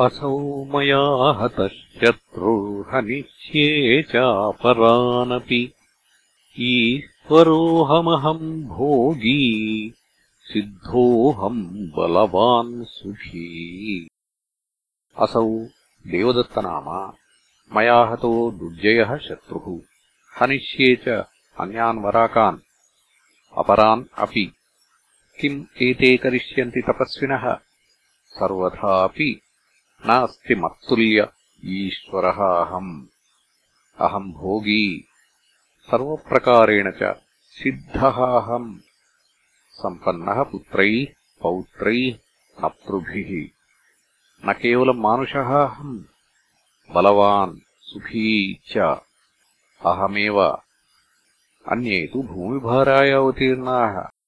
असौ मया हतः शत्रुर्हनिष्ये चापरानपि। ईश्वरोऽहमहम् भोगी सिद्धोऽहम् बलवान् सुखी। असौ देवदत्तनामा मया हतो दुर्जयः शत्रुः हनिष्ये च अन्यान् वराकान् अपरान् अपि। किम् एते करिष्यन्ति तपस्विनः? सर्वथापि नास्ति मत्तुल्य ईश्वरः अहम्। अहम् भोगी। सर्वप्रकारेण च सिद्धः अहम्। सम्पन्नः पुत्रैः पौत्रैः नतृभिः न केवलम् मानुषः अहम् बलवान् सुखी च। अहमेव। अन्ये तु भूमिभाराय अवतीर्णाः